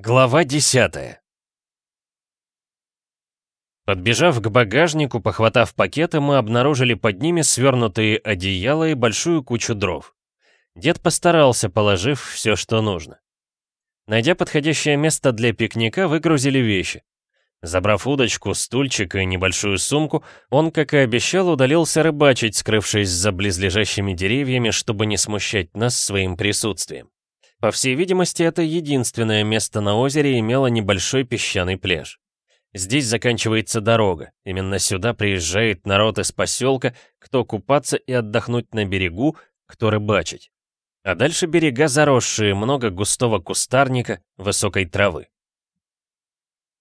Глава 10 Подбежав к багажнику, похватав пакеты, мы обнаружили под ними свернутые одеяла и большую кучу дров. Дед постарался, положив все, что нужно. Найдя подходящее место для пикника, выгрузили вещи. Забрав удочку, стульчик и небольшую сумку, он, как и обещал, удалился рыбачить, скрывшись за близлежащими деревьями, чтобы не смущать нас своим присутствием. По всей видимости, это единственное место на озере имело небольшой песчаный пляж. Здесь заканчивается дорога. Именно сюда приезжает народ из поселка, кто купаться и отдохнуть на берегу, кто рыбачить. А дальше берега заросшие, много густого кустарника, высокой травы.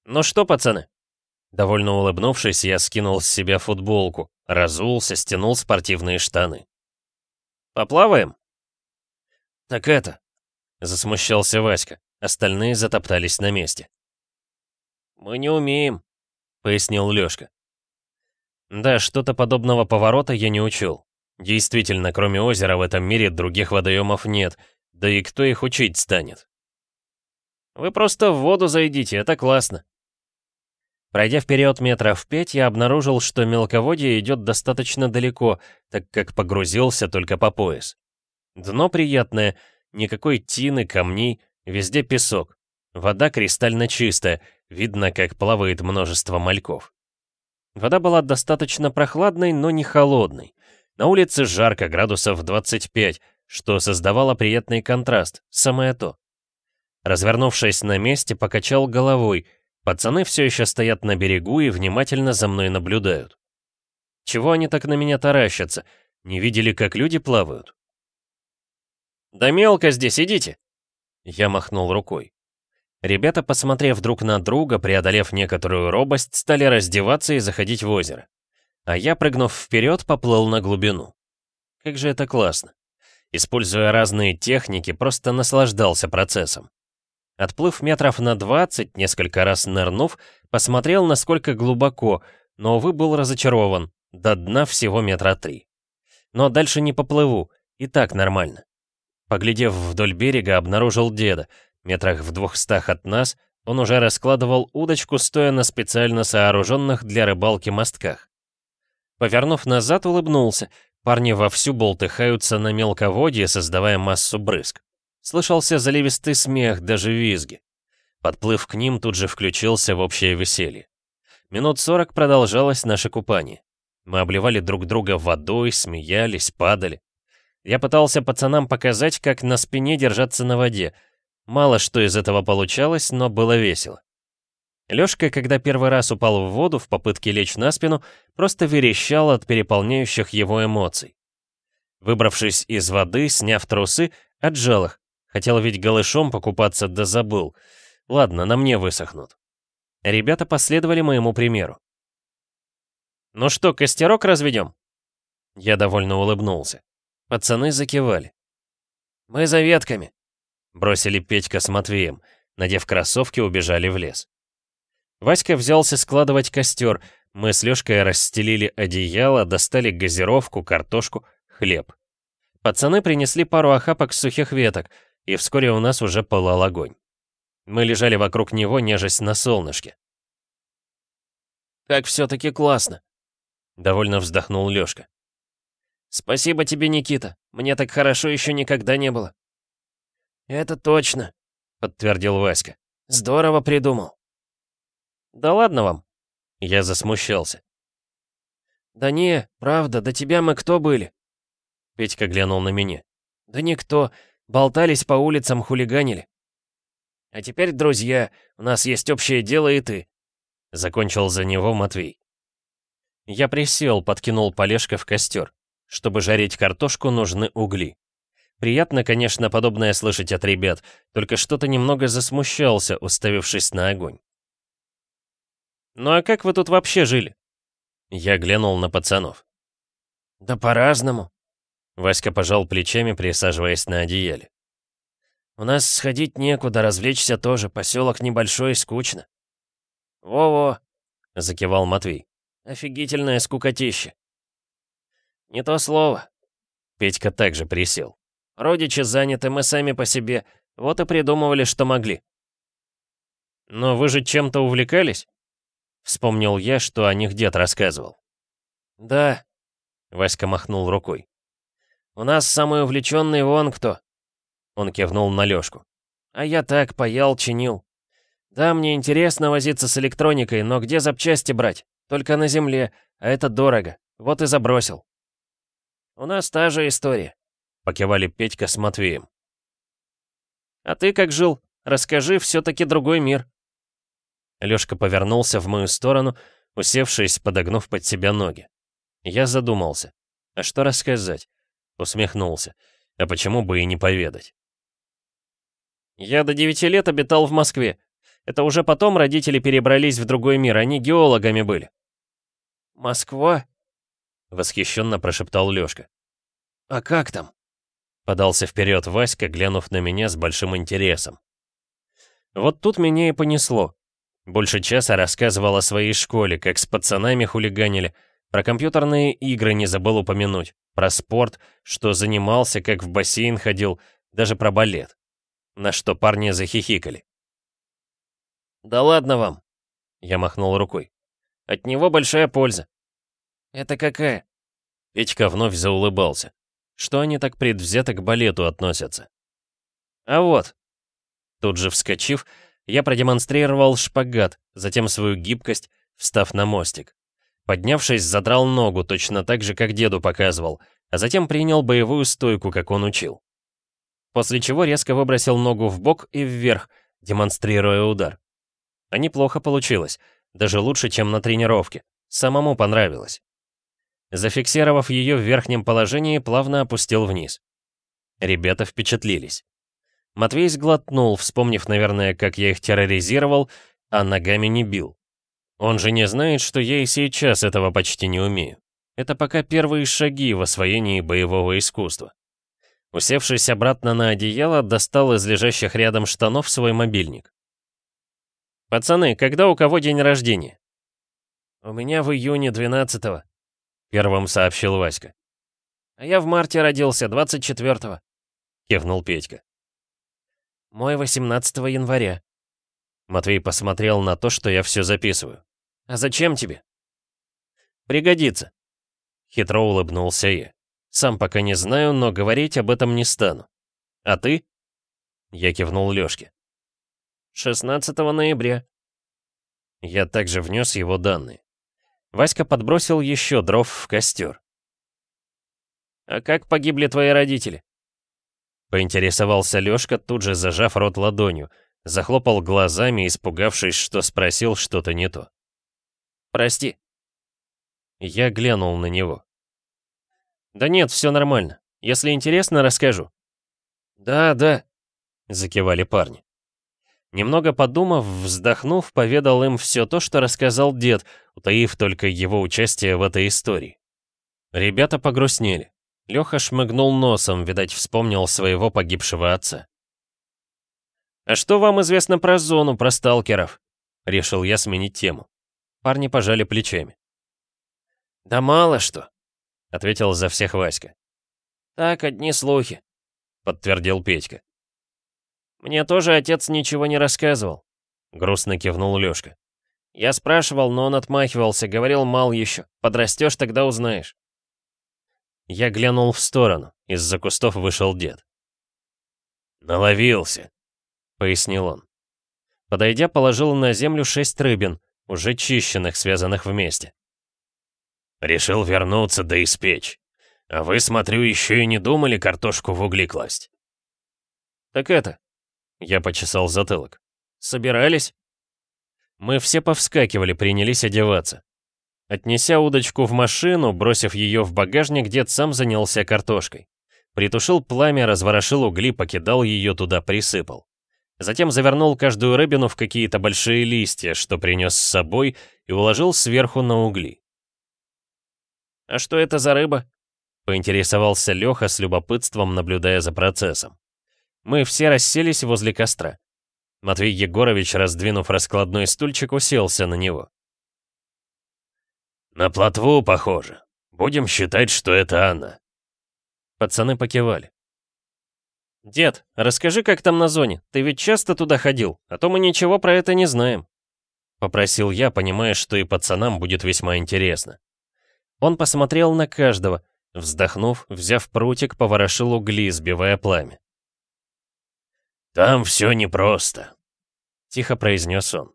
«Ну что, пацаны?» Довольно улыбнувшись, я скинул с себя футболку, разулся, стянул спортивные штаны. «Поплаваем?» «Так это...» — засмущался Васька. Остальные затоптались на месте. «Мы не умеем», — пояснил Лёшка. Да, что-то подобного поворота я не учил. Действительно, кроме озера в этом мире других водоемов нет, да и кто их учить станет? Вы просто в воду зайдите, это классно. Пройдя вперед метров пять, я обнаружил, что мелководье идет достаточно далеко, так как погрузился только по пояс. Дно приятное, никакой тины, камней, везде песок. Вода кристально чистая, видно, как плавает множество мальков. Вода была достаточно прохладной, но не холодной. На улице жарко, градусов 25, что создавало приятный контраст, самое то. Развернувшись на месте, покачал головой. Пацаны все еще стоят на берегу и внимательно за мной наблюдают. Чего они так на меня таращатся? Не видели, как люди плавают? «Да мелко здесь, идите!» Я махнул рукой. Ребята, посмотрев друг на друга, преодолев некоторую робость, стали раздеваться и заходить в озеро. А я, прыгнув вперед, поплыл на глубину. Как же это классно. Используя разные техники, просто наслаждался процессом. Отплыв метров на 20, несколько раз нырнув, посмотрел, насколько глубоко, но, увы, был разочарован. До дна всего метра три. Но дальше не поплыву, и так нормально. Поглядев вдоль берега, обнаружил деда — Метрах в двухстах от нас он уже раскладывал удочку, стоя на специально сооруженных для рыбалки мостках. Повернув назад, улыбнулся. Парни вовсю болтыхаются на мелководье, создавая массу брызг. Слышался заливистый смех, даже визги. Подплыв к ним, тут же включился в общее веселье. Минут сорок продолжалось наше купание. Мы обливали друг друга водой, смеялись, падали. Я пытался пацанам показать, как на спине держаться на воде — Мало что из этого получалось, но было весело. Лёшка, когда первый раз упал в воду в попытке лечь на спину, просто верещал от переполняющих его эмоций. Выбравшись из воды, сняв трусы, отжал их. Хотел ведь голышом покупаться, да забыл. Ладно, на мне высохнут. Ребята последовали моему примеру. «Ну что, костерок разведем?» Я довольно улыбнулся. Пацаны закивали. «Мы за ветками», Бросили Петька с Матвеем. Надев кроссовки, убежали в лес. Васька взялся складывать костер. Мы с Лёшкой расстелили одеяло, достали газировку, картошку, хлеб. Пацаны принесли пару охапок сухих веток, и вскоре у нас уже пылал огонь. Мы лежали вокруг него, нежесть на солнышке. «Как все-таки классно!» — довольно вздохнул Лёшка. «Спасибо тебе, Никита. Мне так хорошо еще никогда не было. «Это точно», — подтвердил Васька. «Здорово придумал». «Да ладно вам». Я засмущался. «Да не, правда, до тебя мы кто были?» Петька глянул на меня. «Да никто. Болтались по улицам, хулиганили». «А теперь, друзья, у нас есть общее дело и ты», — закончил за него Матвей. Я присел, подкинул полежка в костер. Чтобы жарить картошку, нужны угли. Приятно, конечно, подобное слышать от ребят, только что-то немного засмущался, уставившись на огонь. «Ну а как вы тут вообще жили?» Я глянул на пацанов. «Да по-разному», — Васька пожал плечами, присаживаясь на одеяле. «У нас сходить некуда, развлечься тоже, поселок небольшой, скучно». «Во-во», — закивал Матвей. «Офигительное скукотище». «Не то слово». Петька также присел. Родичи заняты, мы сами по себе. Вот и придумывали, что могли. Но вы же чем-то увлекались? Вспомнил я, что о них дед рассказывал. Да, Васька махнул рукой. У нас самый увлеченный вон кто. Он кивнул на Лёшку. А я так паял, чинил. Да, мне интересно возиться с электроникой, но где запчасти брать? Только на земле, а это дорого. Вот и забросил. У нас та же история. Покивали Петька с Матвеем. А ты как жил? Расскажи, все-таки другой мир. Лёшка повернулся в мою сторону, усевшись, подогнув под себя ноги. Я задумался. А что рассказать? Усмехнулся. А почему бы и не поведать? Я до девяти лет обитал в Москве. Это уже потом родители перебрались в другой мир, они геологами были. «Москва?» — восхищенно прошептал Лёшка. «А как там?» — подался вперед Васька, глянув на меня с большим интересом. Вот тут меня и понесло. Больше часа рассказывал о своей школе, как с пацанами хулиганили, про компьютерные игры не забыл упомянуть, про спорт, что занимался, как в бассейн ходил, даже про балет. На что парни захихикали. «Да ладно вам!» Я махнул рукой. «От него большая польза». «Это какая?» Петька вновь заулыбался. Что они так предвзято к балету относятся? «А вот!» Тут же вскочив, я продемонстрировал шпагат, затем свою гибкость, встав на мостик. Поднявшись, задрал ногу, точно так же, как деду показывал, а затем принял боевую стойку, как он учил после чего резко выбросил ногу в бок и вверх, демонстрируя удар. А неплохо получилось, даже лучше, чем на тренировке. Самому понравилось. Зафиксировав ее в верхнем положении, плавно опустил вниз. Ребята впечатлились. Матвей сглотнул, вспомнив, наверное, как я их терроризировал, а ногами не бил. Он же не знает, что я и сейчас этого почти не умею. Это пока первые шаги в освоении боевого искусства. Усевшись обратно на одеяло, достал из лежащих рядом штанов свой мобильник. «Пацаны, когда у кого день рождения?» «У меня в июне 12-го», — первым сообщил Васька. «А я в марте родился, 24-го», — кивнул Петька. «Мой 18 января». Матвей посмотрел на то, что я все записываю. «А зачем тебе?» «Пригодится», — хитро улыбнулся я. Сам пока не знаю, но говорить об этом не стану. А ты? Я кивнул Лёшке. 16 ноября. Я также внес его данные. Васька подбросил еще дров в костер. «А как погибли твои родители?» Поинтересовался Лёшка, тут же зажав рот ладонью, захлопал глазами, испугавшись, что спросил что-то не то. «Прости». Я глянул на него. «Да нет, все нормально. Если интересно, расскажу». «Да, да», — закивали парни. Немного подумав, вздохнув, поведал им все то, что рассказал дед, утаив только его участие в этой истории. Ребята погрустнели. Леха шмыгнул носом, видать, вспомнил своего погибшего отца. «А что вам известно про зону, про сталкеров?» Решил я сменить тему. Парни пожали плечами. «Да мало что», — ответил за всех Васька. «Так, одни слухи», — подтвердил Петька. «Мне тоже отец ничего не рассказывал», — грустно кивнул Лёшка. «Я спрашивал, но он отмахивался, говорил, мал еще. Подрастешь, тогда узнаешь». Я глянул в сторону, из-за кустов вышел дед. «Наловился», — пояснил он. Подойдя, положил на землю шесть рыбин, уже чищенных, связанных вместе. Решил вернуться да испечь. А вы, смотрю, еще и не думали картошку в угли класть. Так это... Я почесал затылок. Собирались? Мы все повскакивали, принялись одеваться. Отнеся удочку в машину, бросив ее в багажник, дед сам занялся картошкой. Притушил пламя, разворошил угли, покидал ее туда, присыпал. Затем завернул каждую рыбину в какие-то большие листья, что принес с собой, и уложил сверху на угли. «А что это за рыба?» — поинтересовался Леха с любопытством, наблюдая за процессом. Мы все расселись возле костра. Матвей Егорович, раздвинув раскладной стульчик, уселся на него. «На плотву похоже. Будем считать, что это она». Пацаны покивали. «Дед, расскажи, как там на зоне? Ты ведь часто туда ходил, а то мы ничего про это не знаем». Попросил я, понимая, что и пацанам будет весьма интересно. Он посмотрел на каждого, вздохнув, взяв прутик, поворошил угли, сбивая пламя. «Там все непросто», — тихо произнес он.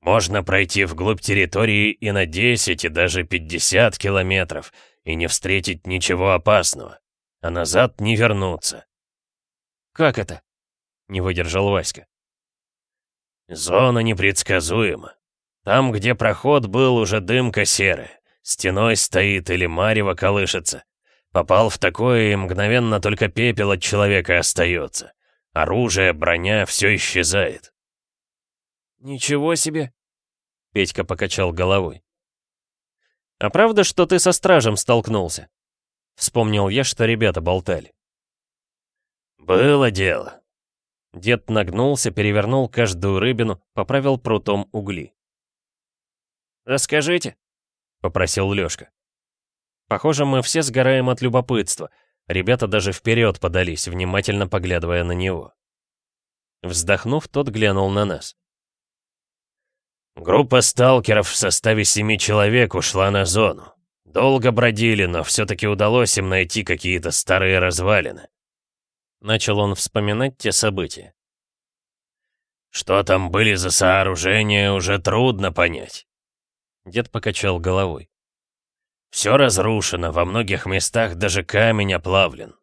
«Можно пройти вглубь территории и на 10, и даже 50 километров, и не встретить ничего опасного, а назад не вернуться. «Как это?» — не выдержал Васька. «Зона непредсказуема. Там, где проход был, уже дымка серая. Стеной стоит или марево колышется. Попал в такое, и мгновенно только пепел от человека остается. Оружие, броня, все исчезает». «Ничего себе!» — Петька покачал головой. «А правда, что ты со стражем столкнулся?» Вспомнил я, что ребята болтали. «Было дело». Дед нагнулся, перевернул каждую рыбину, поправил прутом угли. «Расскажите», — попросил Лёшка. Похоже, мы все сгораем от любопытства. Ребята даже вперед подались, внимательно поглядывая на него. Вздохнув, тот глянул на нас. Группа сталкеров в составе семи человек ушла на зону. Долго бродили, но все-таки удалось им найти какие-то старые развалины. Начал он вспоминать те события. Что там были за сооружения, уже трудно понять. Дед покачал головой. Все разрушено, во многих местах даже камень оплавлен.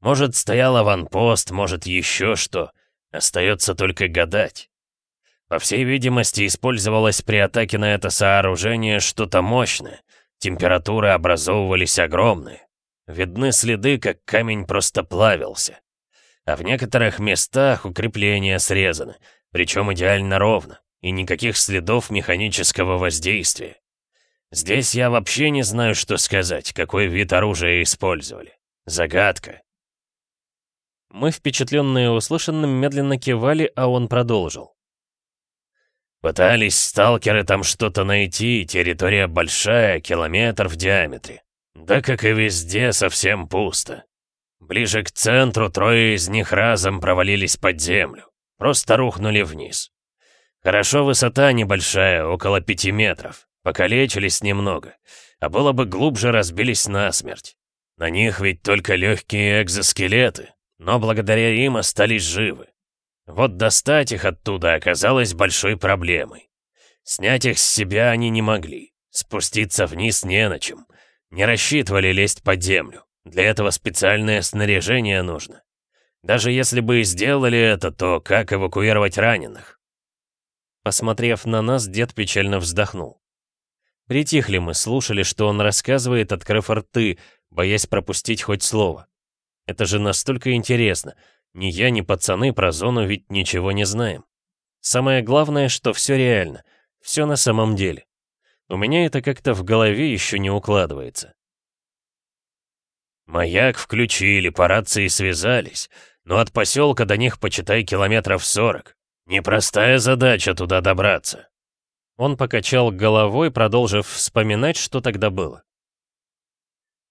Может, стоял аванпост, может, еще что. Остается только гадать. По всей видимости, использовалось при атаке на это сооружение что-то мощное. Температуры образовывались огромные. Видны следы, как камень просто плавился а в некоторых местах укрепления срезаны, причем идеально ровно, и никаких следов механического воздействия. Здесь я вообще не знаю, что сказать, какой вид оружия использовали. Загадка. Мы, впечатленные услышанным, медленно кивали, а он продолжил. Пытались сталкеры там что-то найти, территория большая, километр в диаметре. Да как и везде, совсем пусто. Ближе к центру трое из них разом провалились под землю. Просто рухнули вниз. Хорошо высота небольшая, около пяти метров. Покалечились немного. А было бы глубже, разбились насмерть. На них ведь только легкие экзоскелеты, но благодаря им остались живы. Вот достать их оттуда оказалось большой проблемой. Снять их с себя они не могли. Спуститься вниз не на чем. Не рассчитывали лезть под землю. Для этого специальное снаряжение нужно. Даже если бы и сделали это, то как эвакуировать раненых? Посмотрев на нас, дед печально вздохнул. Притихли мы, слушали, что он рассказывает, открыв рты, боясь пропустить хоть слово. Это же настолько интересно. Ни я, ни пацаны про зону ведь ничего не знаем. Самое главное, что все реально. Все на самом деле. У меня это как-то в голове еще не укладывается. Маяк включили, по рации связались, но от поселка до них, почитай, километров сорок. Непростая задача туда добраться. Он покачал головой, продолжив вспоминать, что тогда было.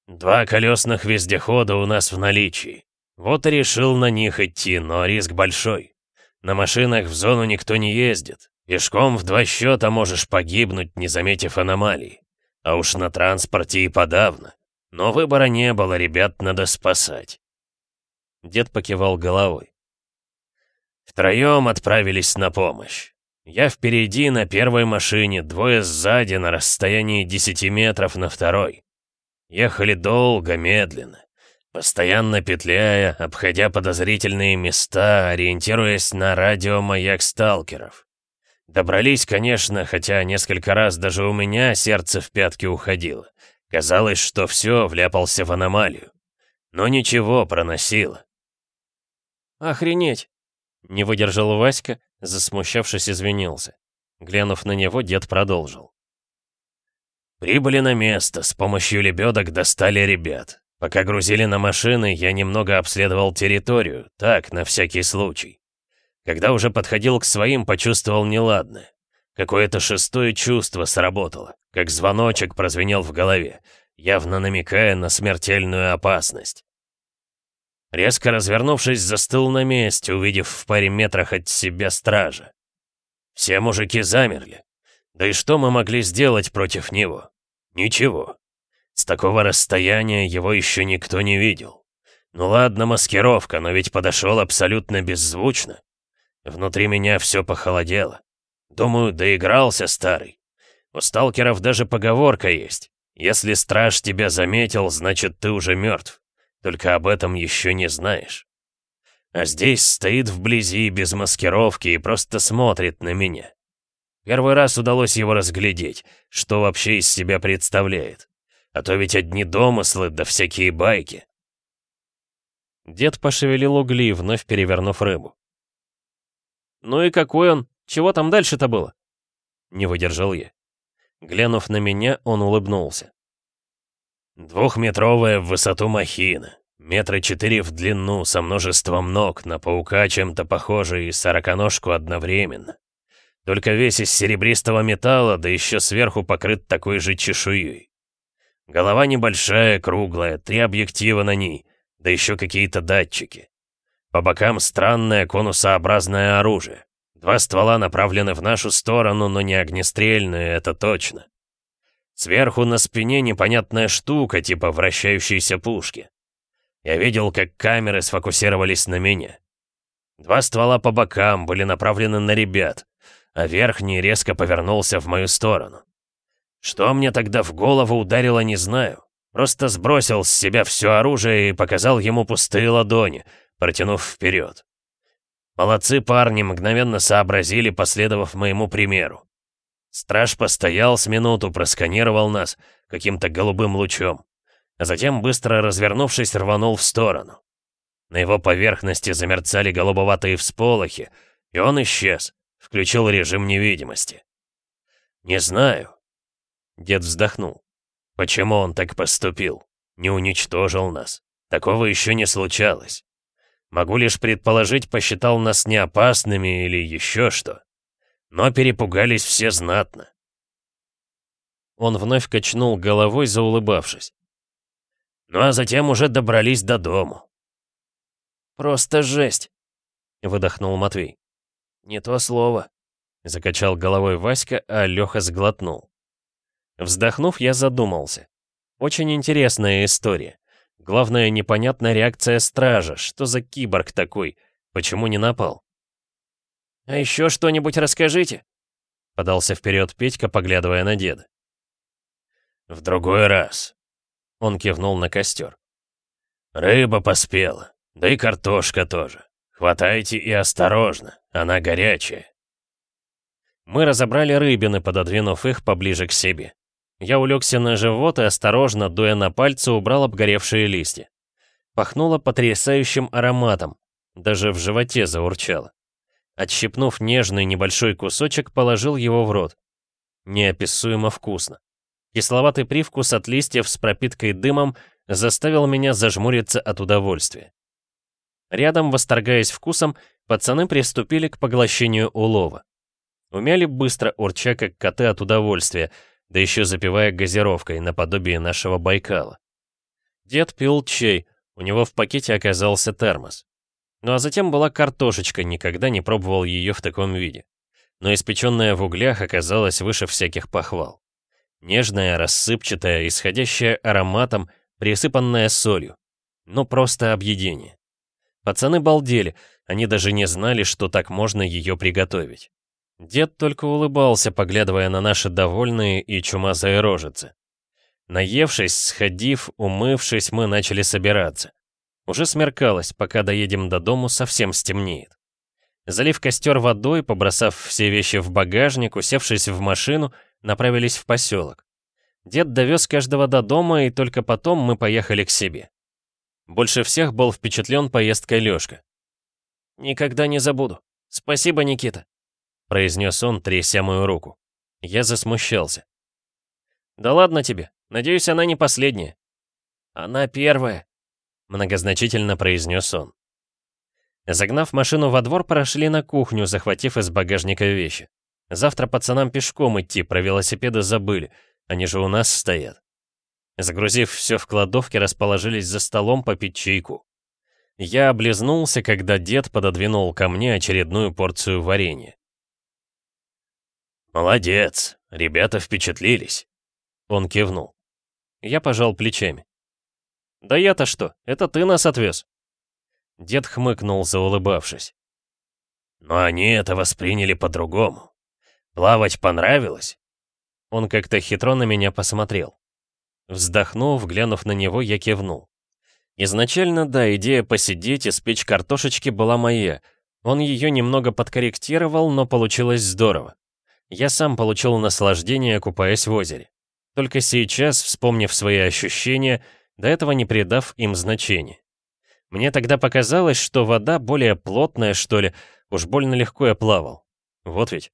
Два колесных вездехода у нас в наличии. Вот и решил на них идти, но риск большой. На машинах в зону никто не ездит. Пешком в два счета можешь погибнуть, не заметив аномалий. А уж на транспорте и подавно. Но выбора не было, ребят надо спасать. Дед покивал головой. Втроем отправились на помощь. Я впереди на первой машине, двое сзади на расстоянии 10 метров на второй. Ехали долго, медленно, постоянно петляя, обходя подозрительные места, ориентируясь на радиомаяк сталкеров. Добрались, конечно, хотя несколько раз даже у меня сердце в пятки уходило. Казалось, что все, вляпался в аномалию. Но ничего, проносило. «Охренеть!» — не выдержал Васька, засмущавшись, извинился. Глянув на него, дед продолжил. «Прибыли на место, с помощью лебедок достали ребят. Пока грузили на машины, я немного обследовал территорию, так, на всякий случай. Когда уже подходил к своим, почувствовал неладное. Какое-то шестое чувство сработало, как звоночек прозвенел в голове, явно намекая на смертельную опасность. Резко развернувшись, застыл на месте, увидев в паре метрах от себя стража. Все мужики замерли. Да и что мы могли сделать против него? Ничего. С такого расстояния его еще никто не видел. Ну ладно, маскировка, но ведь подошел абсолютно беззвучно. Внутри меня все похолодело. Думаю, доигрался старый. У сталкеров даже поговорка есть. Если страж тебя заметил, значит ты уже мертв. Только об этом еще не знаешь. А здесь стоит вблизи, без маскировки, и просто смотрит на меня. Первый раз удалось его разглядеть, что вообще из себя представляет. А то ведь одни домыслы да всякие байки. Дед пошевелил угли, вновь перевернув рыбу. «Ну и какой он? Чего там дальше-то было?» Не выдержал я. Глянув на меня, он улыбнулся. «Двухметровая в высоту махина, метра четыре в длину, со множеством ног, на паука чем-то похожий и сороконожку одновременно. Только весь из серебристого металла, да еще сверху покрыт такой же чешуей. Голова небольшая, круглая, три объектива на ней, да еще какие-то датчики. По бокам странное конусообразное оружие. Два ствола направлены в нашу сторону, но не огнестрельные, это точно. Сверху на спине непонятная штука, типа вращающейся пушки. Я видел, как камеры сфокусировались на меня. Два ствола по бокам были направлены на ребят, а верхний резко повернулся в мою сторону. Что мне тогда в голову ударило, не знаю. Просто сбросил с себя все оружие и показал ему пустые ладони, протянув вперед. Молодцы парни мгновенно сообразили, последовав моему примеру. Страж постоял с минуту, просканировал нас каким-то голубым лучом, а затем, быстро развернувшись, рванул в сторону. На его поверхности замерцали голубоватые всполохи, и он исчез, включил режим невидимости. Не знаю, Дед вздохнул. Почему он так поступил? Не уничтожил нас. Такого еще не случалось. Могу лишь предположить, посчитал нас неопасными или еще что. Но перепугались все знатно. Он вновь качнул головой, заулыбавшись. Ну а затем уже добрались до дому. «Просто жесть!» — выдохнул Матвей. «Не то слово!» — закачал головой Васька, а Леха сглотнул. Вздохнув, я задумался. Очень интересная история. Главное, непонятная реакция стража. Что за киборг такой? Почему не напал? «А еще что-нибудь расскажите?» Подался вперед Петька, поглядывая на деда. «В другой раз». Он кивнул на костер. «Рыба поспела, да и картошка тоже. Хватайте и осторожно, она горячая». Мы разобрали рыбины, пододвинув их поближе к себе. Я улегся на живот и осторожно, дуя на пальцы, убрал обгоревшие листья. Пахнуло потрясающим ароматом, даже в животе заурчало. Отщипнув нежный небольшой кусочек, положил его в рот. Неописуемо вкусно. Кисловатый привкус от листьев с пропиткой дымом заставил меня зажмуриться от удовольствия. Рядом, восторгаясь вкусом, пацаны приступили к поглощению улова. Умяли быстро, урча как коты от удовольствия, да еще запивая газировкой, наподобие нашего Байкала. Дед пил чай, у него в пакете оказался термос. Ну а затем была картошечка, никогда не пробовал ее в таком виде. Но испеченная в углях оказалась выше всяких похвал. Нежная, рассыпчатая, исходящая ароматом, присыпанная солью. Ну просто объедение. Пацаны балдели, они даже не знали, что так можно ее приготовить. Дед только улыбался, поглядывая на наши довольные и чумазые рожицы. Наевшись, сходив, умывшись, мы начали собираться. Уже смеркалось, пока доедем до дому, совсем стемнеет. Залив костер водой, побросав все вещи в багажник, усевшись в машину, направились в поселок. Дед довез каждого до дома, и только потом мы поехали к себе. Больше всех был впечатлен поездкой Лёшка. «Никогда не забуду. Спасибо, Никита», — произнес он, тряся мою руку. Я засмущался. «Да ладно тебе. Надеюсь, она не последняя». «Она первая», — многозначительно произнес он. Загнав машину во двор, прошли на кухню, захватив из багажника вещи. Завтра пацанам пешком идти, про велосипеды забыли, они же у нас стоят. Загрузив все в кладовке, расположились за столом попить чайку. Я облизнулся, когда дед пододвинул ко мне очередную порцию варенья. «Молодец, ребята впечатлились», — он кивнул. Я пожал плечами. «Да я-то что, это ты нас отвез?» Дед хмыкнул, заулыбавшись. «Но они это восприняли по-другому. Плавать понравилось?» Он как-то хитро на меня посмотрел. Вздохнув, глянув на него, я кивнул. Изначально, да, идея посидеть и спечь картошечки была моя. Он ее немного подкорректировал, но получилось здорово. Я сам получил наслаждение, купаясь в озере. Только сейчас, вспомнив свои ощущения, до этого не придав им значения. Мне тогда показалось, что вода более плотная, что ли, уж больно легко я плавал. Вот ведь.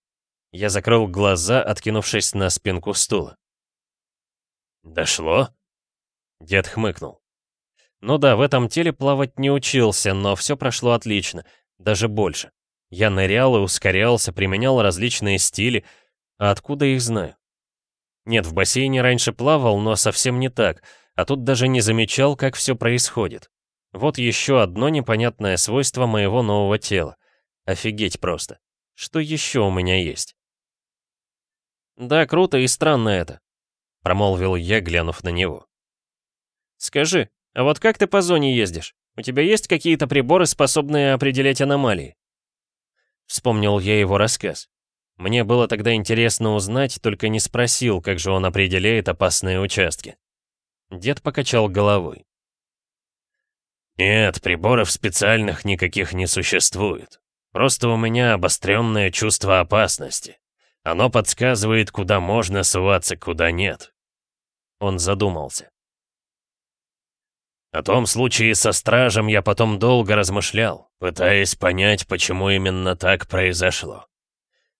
Я закрыл глаза, откинувшись на спинку стула. «Дошло?» Дед хмыкнул. Ну да, в этом теле плавать не учился, но все прошло отлично, даже больше. Я нырял и ускорялся, применял различные стили, а откуда их знаю? Нет, в бассейне раньше плавал, но совсем не так, а тут даже не замечал, как все происходит. Вот еще одно непонятное свойство моего нового тела. Офигеть просто. Что еще у меня есть? «Да, круто и странно это», — промолвил я, глянув на него. «Скажи, а вот как ты по зоне ездишь? У тебя есть какие-то приборы, способные определять аномалии?» Вспомнил я его рассказ. Мне было тогда интересно узнать, только не спросил, как же он определяет опасные участки. Дед покачал головой. «Нет, приборов специальных никаких не существует. Просто у меня обостренное чувство опасности. Оно подсказывает, куда можно суваться, куда нет». Он задумался. О том случае со стражем я потом долго размышлял, пытаясь понять, почему именно так произошло.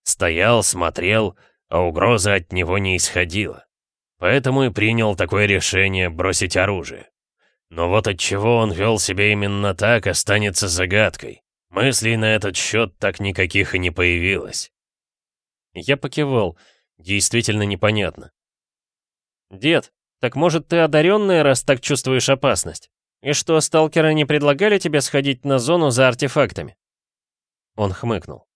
Стоял, смотрел, а угроза от него не исходила. Поэтому и принял такое решение бросить оружие. Но вот от чего он вел себя именно так, останется загадкой. Мыслей на этот счет так никаких и не появилось. Я покивал. Действительно непонятно. «Дед, так может ты одаренный, раз так чувствуешь опасность? И что, сталкеры не предлагали тебе сходить на зону за артефактами?» Он хмыкнул.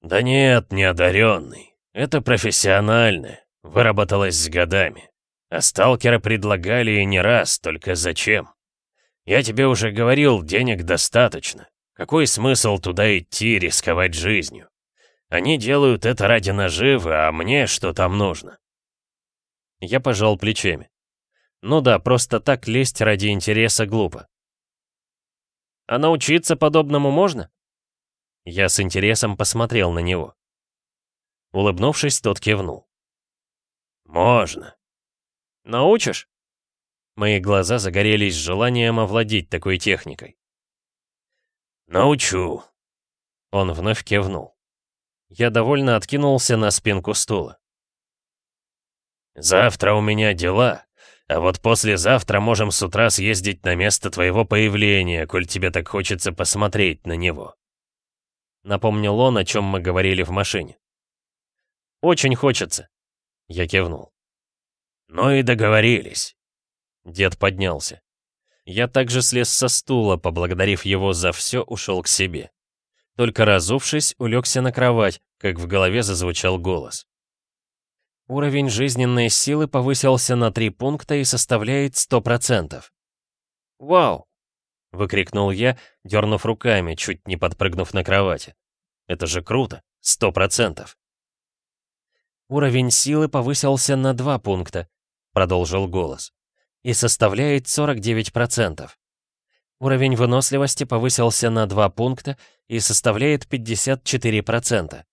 «Да нет, не одаренный. Это профессиональное. Выработалось с годами. А сталкеры предлагали и не раз, только зачем? Я тебе уже говорил, денег достаточно. Какой смысл туда идти, рисковать жизнью? Они делают это ради наживы, а мне что там нужно? Я пожал плечами. Ну да, просто так лезть ради интереса глупо. А научиться подобному можно? Я с интересом посмотрел на него. Улыбнувшись, тот кивнул. «Можно». «Научишь?» Мои глаза загорелись желанием овладеть такой техникой. «Научу». Он вновь кивнул. Я довольно откинулся на спинку стула. «Завтра у меня дела, а вот послезавтра можем с утра съездить на место твоего появления, коль тебе так хочется посмотреть на него». Напомнил он, о чем мы говорили в машине. «Очень хочется», — я кивнул. «Ну и договорились». Дед поднялся. Я также слез со стула, поблагодарив его за все, ушел к себе. Только разувшись, улегся на кровать, как в голове зазвучал голос. Уровень жизненной силы повысился на 3 пункта и составляет 100%. «Вау!» — выкрикнул я, дернув руками, чуть не подпрыгнув на кровати. «Это же круто! 100%!» «Уровень силы повысился на 2 пункта», — продолжил голос, «и составляет 49%. Уровень выносливости повысился на 2 пункта и составляет 54%.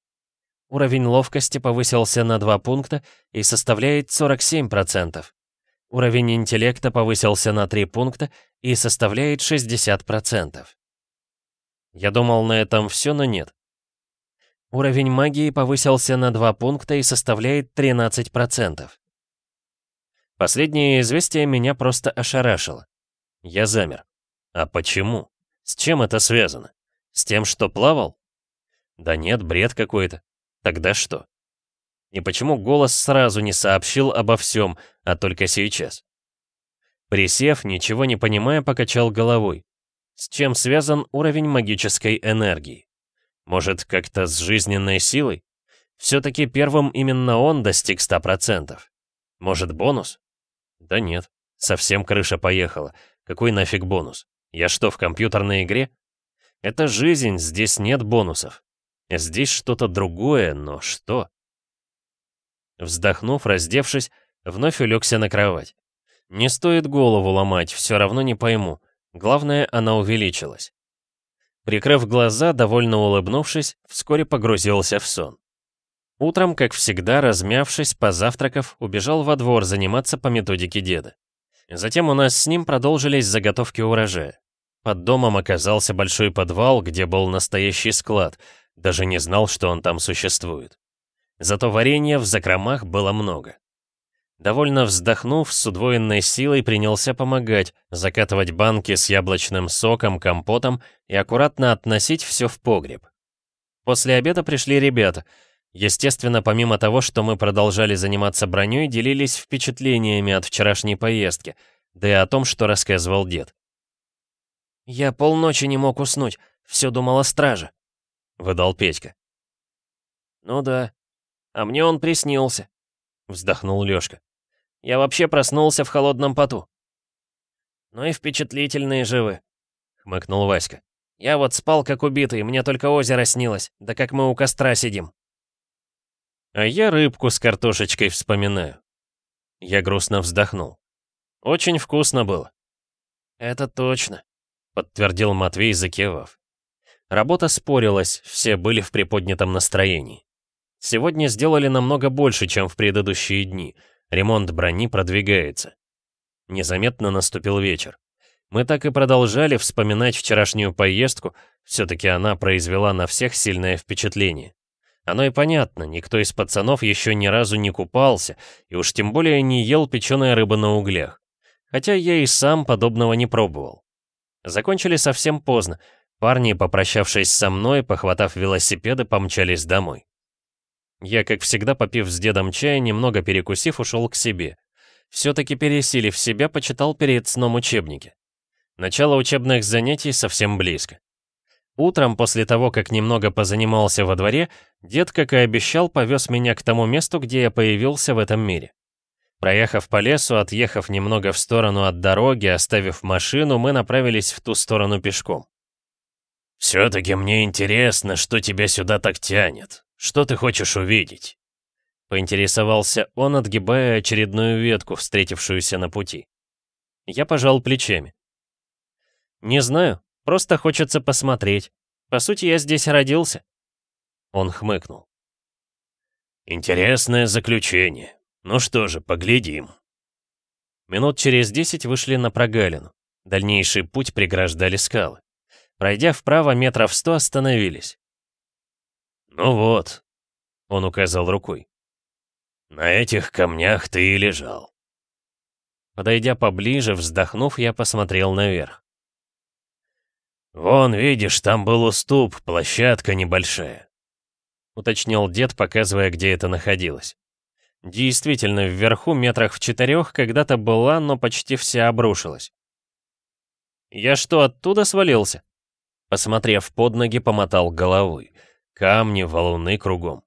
Уровень ловкости повысился на 2 пункта и составляет 47%. Уровень интеллекта повысился на 3 пункта и составляет 60%. Я думал, на этом все, но нет. Уровень магии повысился на 2 пункта и составляет 13%. Последнее известие меня просто ошарашило. Я замер. А почему? С чем это связано? С тем, что плавал? Да нет, бред какой-то. Тогда что? И почему голос сразу не сообщил обо всем, а только сейчас? Присев, ничего не понимая, покачал головой. С чем связан уровень магической энергии? Может, как-то с жизненной силой? Все-таки первым именно он достиг 100%. Может, бонус? Да нет, совсем крыша поехала. Какой нафиг бонус? Я что, в компьютерной игре? Это жизнь, здесь нет бонусов. Здесь что-то другое, но что? Вздохнув, раздевшись, вновь улегся на кровать. Не стоит голову ломать, все равно не пойму. Главное, она увеличилась. Прикрыв глаза, довольно улыбнувшись, вскоре погрузился в сон. Утром, как всегда, размявшись, позавтракав, убежал во двор заниматься по методике деда. Затем у нас с ним продолжились заготовки урожая. Под домом оказался большой подвал, где был настоящий склад, даже не знал, что он там существует. Зато варенья в закромах было много. Довольно вздохнув, с удвоенной силой принялся помогать, закатывать банки с яблочным соком, компотом и аккуратно относить все в погреб. После обеда пришли ребята — Естественно, помимо того, что мы продолжали заниматься броней, делились впечатлениями от вчерашней поездки, да и о том, что рассказывал дед. «Я полночи не мог уснуть, все думал о страже», — выдал Петька. «Ну да, а мне он приснился», — вздохнул Лёшка. «Я вообще проснулся в холодном поту». «Ну и впечатлительные живы», — хмыкнул Васька. «Я вот спал как убитый, мне только озеро снилось, да как мы у костра сидим». А я рыбку с картошечкой вспоминаю. Я грустно вздохнул. Очень вкусно было. Это точно, подтвердил Матвей, закивав. Работа спорилась, все были в приподнятом настроении. Сегодня сделали намного больше, чем в предыдущие дни. Ремонт брони продвигается. Незаметно наступил вечер. Мы так и продолжали вспоминать вчерашнюю поездку, все-таки она произвела на всех сильное впечатление. Оно и понятно, никто из пацанов еще ни разу не купался, и уж тем более не ел печеная рыба на углях. Хотя я и сам подобного не пробовал. Закончили совсем поздно. Парни, попрощавшись со мной, похватав велосипеды, помчались домой. Я, как всегда, попив с дедом чая, немного перекусив, ушел к себе. Все-таки пересилив себя, почитал перед сном учебники. Начало учебных занятий совсем близко. Утром, после того, как немного позанимался во дворе, дед, как и обещал, повез меня к тому месту, где я появился в этом мире. Проехав по лесу, отъехав немного в сторону от дороги, оставив машину, мы направились в ту сторону пешком. «Все-таки мне интересно, что тебя сюда так тянет. Что ты хочешь увидеть?» Поинтересовался он, отгибая очередную ветку, встретившуюся на пути. Я пожал плечами. «Не знаю. Просто хочется посмотреть. По сути, я здесь родился». Он хмыкнул. «Интересное заключение. Ну что же, поглядим». Минут через десять вышли на прогалину. Дальнейший путь преграждали скалы. Пройдя вправо метров сто, остановились. «Ну вот», — он указал рукой. «На этих камнях ты и лежал». Подойдя поближе, вздохнув, я посмотрел наверх. «Вон, видишь, там был уступ, площадка небольшая», — уточнил дед, показывая, где это находилось. Действительно, вверху метрах в четырех когда-то была, но почти вся обрушилась. «Я что, оттуда свалился?» Посмотрев под ноги, помотал головой. Камни, валуны кругом.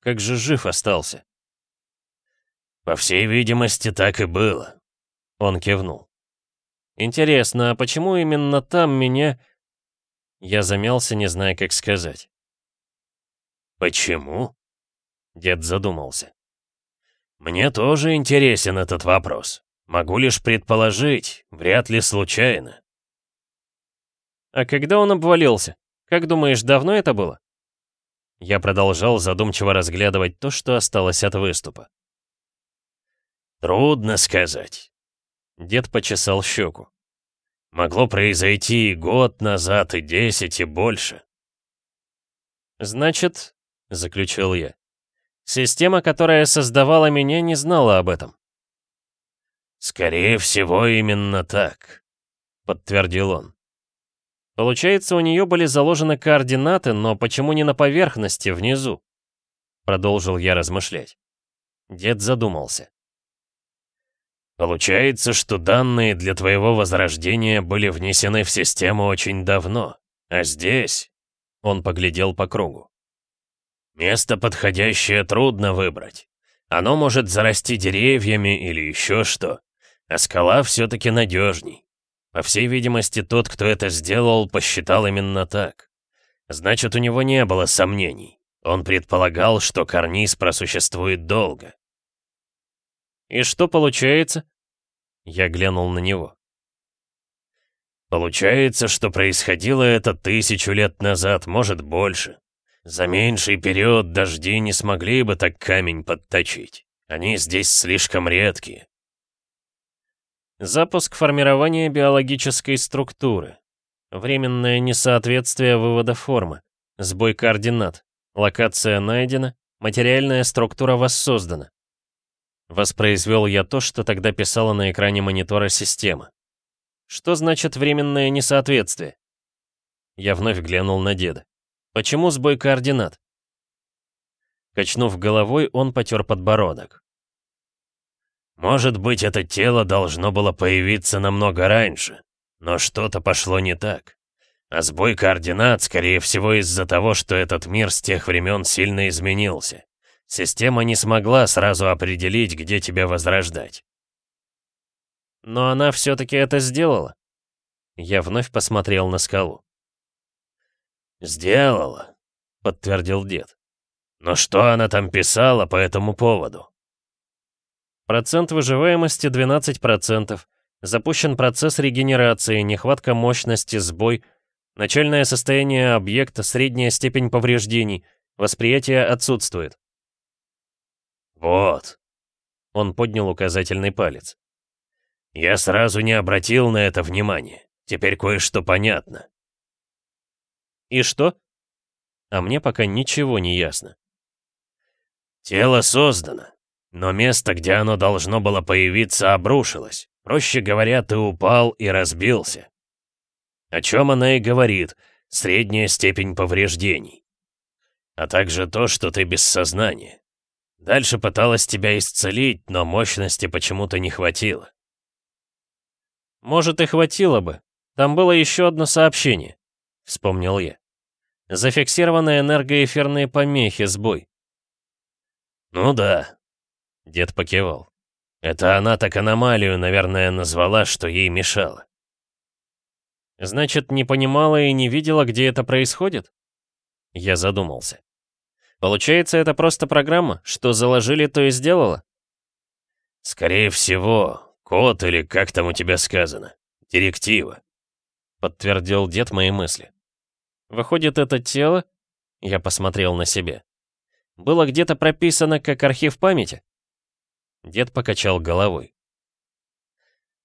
Как же жив остался? «По всей видимости, так и было», — он кивнул. Интересно, а почему именно там меня... Я замялся, не зная, как сказать. «Почему?» Дед задумался. «Мне тоже интересен этот вопрос. Могу лишь предположить, вряд ли случайно». «А когда он обвалился? Как думаешь, давно это было?» Я продолжал задумчиво разглядывать то, что осталось от выступа. «Трудно сказать. Дед почесал щеку. Могло произойти и год назад, и десять, и больше. «Значит», — заключил я, — «система, которая создавала меня, не знала об этом». «Скорее всего, именно так», — подтвердил он. «Получается, у нее были заложены координаты, но почему не на поверхности, внизу?» Продолжил я размышлять. Дед задумался. Получается, что данные для твоего возрождения были внесены в систему очень давно, а здесь...» Он поглядел по кругу. «Место подходящее трудно выбрать. Оно может зарасти деревьями или еще что, а скала все-таки надежней. По всей видимости, тот, кто это сделал, посчитал именно так. Значит, у него не было сомнений. Он предполагал, что карниз просуществует долго. «И что получается?» Я глянул на него. «Получается, что происходило это тысячу лет назад, может больше. За меньший период дожди не смогли бы так камень подточить. Они здесь слишком редкие». Запуск формирования биологической структуры. Временное несоответствие вывода формы. Сбой координат. Локация найдена. Материальная структура воссоздана. Воспроизвел я то, что тогда писала на экране монитора система. Что значит временное несоответствие? Я вновь глянул на деда. Почему сбой координат? Качнув головой, он потер подбородок. «Может быть, это тело должно было появиться намного раньше, но что-то пошло не так. А сбой координат, скорее всего, из-за того, что этот мир с тех времен сильно изменился. Система не смогла сразу определить, где тебя возрождать. Но она все-таки это сделала. Я вновь посмотрел на скалу. «Сделала», — подтвердил дед. «Но что она там писала по этому поводу?» Процент выживаемости 12%. Запущен процесс регенерации, нехватка мощности, сбой. Начальное состояние объекта, средняя степень повреждений. Восприятие отсутствует. «Вот». Он поднял указательный палец. «Я сразу не обратил на это внимания. Теперь кое-что понятно». «И что?» А мне пока ничего не ясно. «Тело создано, но место, где оно должно было появиться, обрушилось. Проще говоря, ты упал и разбился. О чем она и говорит, средняя степень повреждений. А также то, что ты без сознания. Дальше пыталась тебя исцелить, но мощности почему-то не хватило. «Может, и хватило бы. Там было еще одно сообщение», — вспомнил я. «Зафиксированы энергоэфирные помехи, сбой». «Ну да», — дед покивал. «Это она так аномалию, наверное, назвала, что ей мешало». «Значит, не понимала и не видела, где это происходит?» Я задумался. Получается, это просто программа? Что заложили, то и сделала? Скорее всего, код или как там у тебя сказано. Директива. Подтвердил дед мои мысли. Выходит, это тело? Я посмотрел на себя. Было где-то прописано как архив памяти? Дед покачал головой.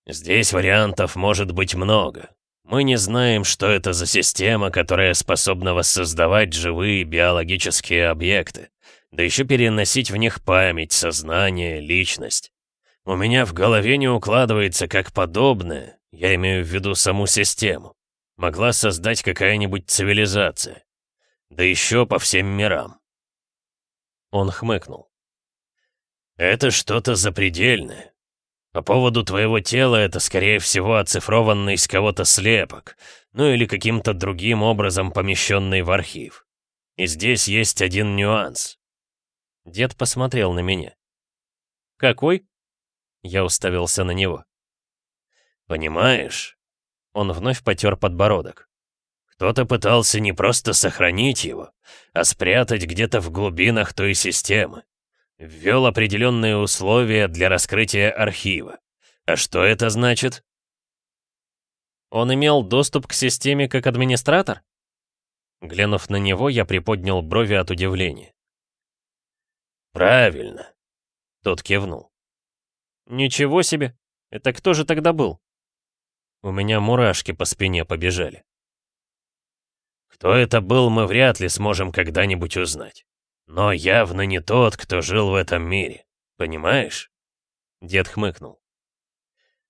Здесь вариантов может быть много. Мы не знаем, что это за система, которая способна воссоздавать живые биологические объекты, да еще переносить в них память, сознание, личность. У меня в голове не укладывается, как подобное, я имею в виду саму систему, могла создать какая-нибудь цивилизация. Да еще по всем мирам. Он хмыкнул. Это что-то запредельное. По поводу твоего тела это, скорее всего, оцифрованный с кого-то слепок, ну или каким-то другим образом помещенный в архив. И здесь есть один нюанс. Дед посмотрел на меня. «Какой?» Я уставился на него. «Понимаешь?» Он вновь потер подбородок. Кто-то пытался не просто сохранить его, а спрятать где-то в глубинах той системы ввел определенные условия для раскрытия архива. А что это значит? Он имел доступ к системе как администратор? Глянув на него, я приподнял брови от удивления. «Правильно», — тот кивнул. «Ничего себе! Это кто же тогда был?» У меня мурашки по спине побежали. Кто это был, мы вряд ли сможем когда-нибудь узнать. Но явно не тот, кто жил в этом мире. Понимаешь?» Дед хмыкнул.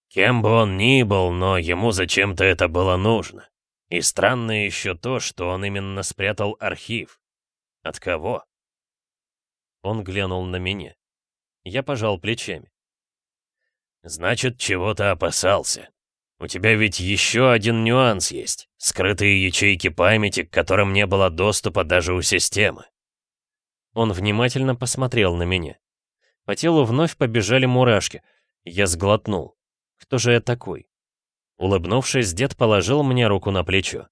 «Кем бы он ни был, но ему зачем-то это было нужно. И странно еще то, что он именно спрятал архив. От кого?» Он глянул на меня. Я пожал плечами. Значит, чего-то опасался. У тебя ведь еще один нюанс есть. Скрытые ячейки памяти, к которым не было доступа даже у системы. Он внимательно посмотрел на меня. По телу вновь побежали мурашки. Я сглотнул. Кто же я такой? Улыбнувшись, дед положил мне руку на плечо.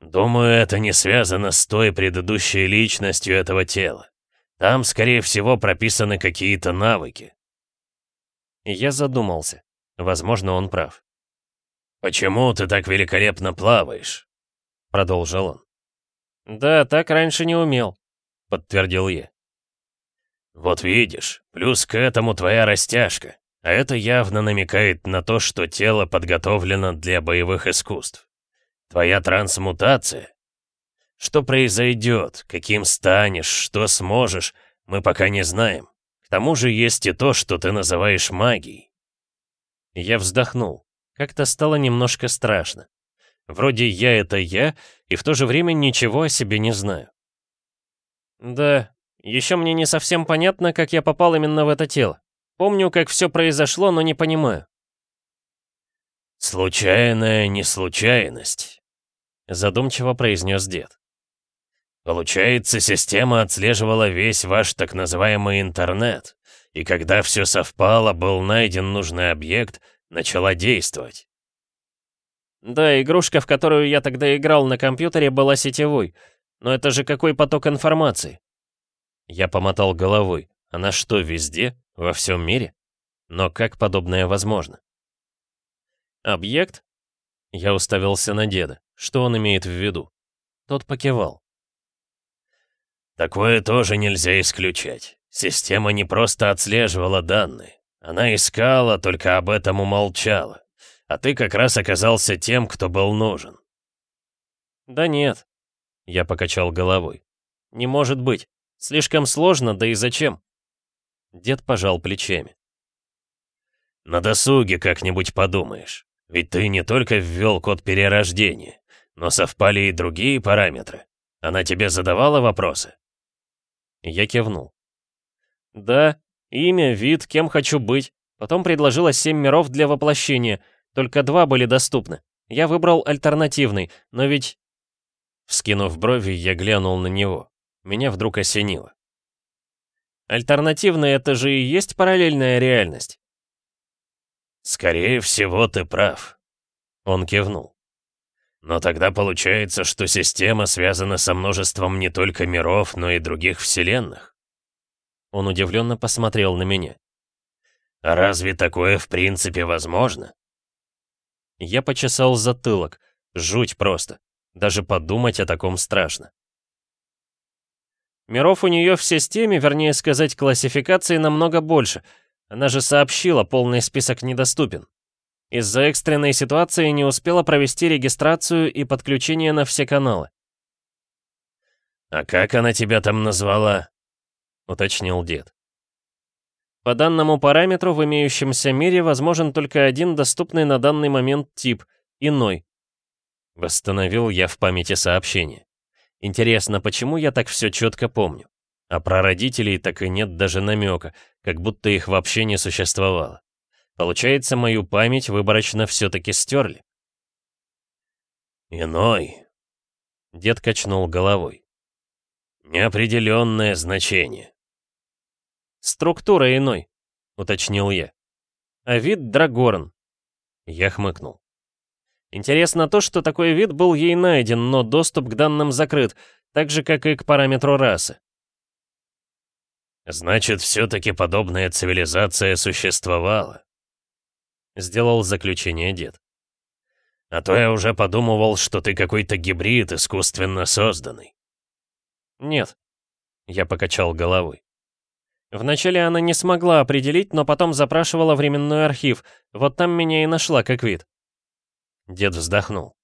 «Думаю, это не связано с той предыдущей личностью этого тела. Там, скорее всего, прописаны какие-то навыки». Я задумался. Возможно, он прав. «Почему ты так великолепно плаваешь?» Продолжил он. «Да, так раньше не умел», — подтвердил я. «Вот видишь, плюс к этому твоя растяжка. А это явно намекает на то, что тело подготовлено для боевых искусств. Твоя трансмутация? Что произойдет, каким станешь, что сможешь, мы пока не знаем. К тому же есть и то, что ты называешь магией. Я вздохнул. Как-то стало немножко страшно. Вроде я — это я, и в то же время ничего о себе не знаю. Да, еще мне не совсем понятно, как я попал именно в это тело. Помню, как все произошло, но не понимаю. «Случайная неслучайность», — задумчиво произнес дед. «Получается, система отслеживала весь ваш так называемый интернет, и когда все совпало, был найден нужный объект, начала действовать». Да, игрушка, в которую я тогда играл на компьютере, была сетевой. Но это же какой поток информации? Я помотал головой. Она что, везде? Во всем мире? Но как подобное возможно? Объект? Я уставился на деда. Что он имеет в виду? Тот покивал. Такое тоже нельзя исключать. Система не просто отслеживала данные. Она искала, только об этом умолчала. А ты как раз оказался тем, кто был нужен. Да нет. Я покачал головой. Не может быть. Слишком сложно, да и зачем? Дед пожал плечами. «На досуге как-нибудь подумаешь. Ведь ты не только ввел код перерождения, но совпали и другие параметры. Она тебе задавала вопросы?» Я кивнул. «Да, имя, вид, кем хочу быть. Потом предложила семь миров для воплощения, только два были доступны. Я выбрал альтернативный, но ведь...» Вскинув брови, я глянул на него. Меня вдруг осенило. Альтернативная — это же и есть параллельная реальность. «Скорее всего, ты прав», — он кивнул. «Но тогда получается, что система связана со множеством не только миров, но и других вселенных». Он удивленно посмотрел на меня. «А разве такое в принципе возможно?» Я почесал затылок. Жуть просто. Даже подумать о таком страшно. Миров у нее в системе, вернее сказать, классификации намного больше. Она же сообщила, полный список недоступен. Из-за экстренной ситуации не успела провести регистрацию и подключение на все каналы. «А как она тебя там назвала?» — уточнил дед. По данному параметру в имеющемся мире возможен только один доступный на данный момент тип — иной. Восстановил я в памяти сообщение. Интересно, почему я так все четко помню? А про родителей так и нет даже намека, как будто их вообще не существовало. Получается, мою память выборочно все-таки стерли. «Иной», — дед качнул головой. «Неопределенное значение». «Структура иной», — уточнил я. «А вид Драгорн». Я хмыкнул. Интересно то, что такой вид был ей найден, но доступ к данным закрыт, так же, как и к параметру расы. «Значит, все-таки подобная цивилизация существовала», — сделал заключение дед. «А то я уже подумывал, что ты какой-то гибрид, искусственно созданный». «Нет», — я покачал головой. Вначале она не смогла определить, но потом запрашивала временной архив, вот там меня и нашла как вид. Дед вздохнул.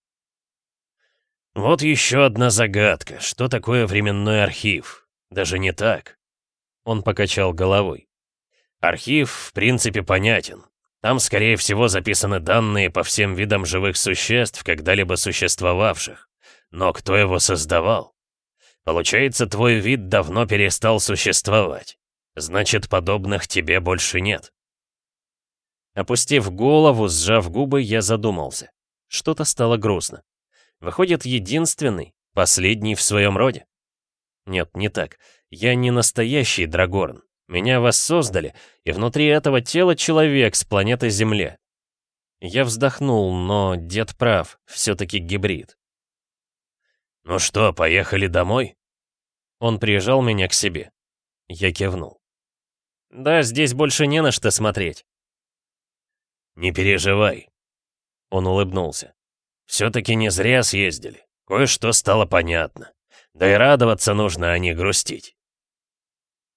«Вот еще одна загадка. Что такое временной архив? Даже не так». Он покачал головой. «Архив, в принципе, понятен. Там, скорее всего, записаны данные по всем видам живых существ, когда-либо существовавших. Но кто его создавал? Получается, твой вид давно перестал существовать. Значит, подобных тебе больше нет. Опустив голову, сжав губы, я задумался. Что-то стало грустно. Выходит, единственный, последний в своем роде. Нет, не так. Я не настоящий Драгорн. Меня воссоздали, и внутри этого тела человек с планеты Земля. Я вздохнул, но дед прав, все-таки гибрид. «Ну что, поехали домой?» Он прижал меня к себе. Я кивнул. «Да, здесь больше не на что смотреть». «Не переживай». Он улыбнулся. «Все-таки не зря съездили. Кое-что стало понятно. Да и радоваться нужно, а не грустить».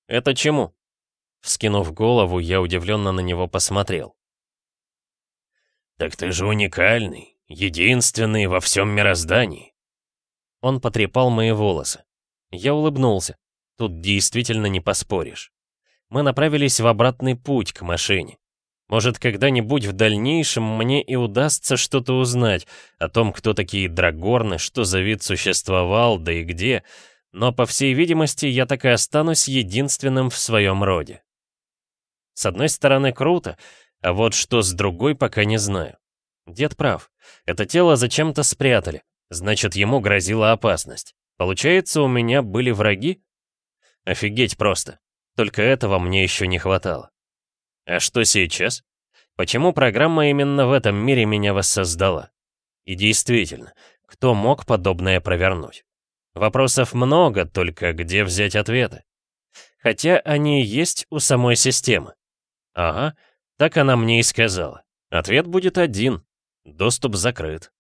«Это чему?» Вскинув голову, я удивленно на него посмотрел. «Так ты же уникальный, единственный во всем мироздании». Он потрепал мои волосы. Я улыбнулся. Тут действительно не поспоришь. Мы направились в обратный путь к машине. Может, когда-нибудь в дальнейшем мне и удастся что-то узнать о том, кто такие драгорны, что за вид существовал, да и где, но, по всей видимости, я так и останусь единственным в своем роде. С одной стороны, круто, а вот что с другой, пока не знаю. Дед прав. Это тело зачем-то спрятали. Значит, ему грозила опасность. Получается, у меня были враги? Офигеть просто. Только этого мне еще не хватало. А что сейчас? Почему программа именно в этом мире меня воссоздала? И действительно, кто мог подобное провернуть? Вопросов много, только где взять ответы? Хотя они есть у самой системы. Ага, так она мне и сказала. Ответ будет один. Доступ закрыт.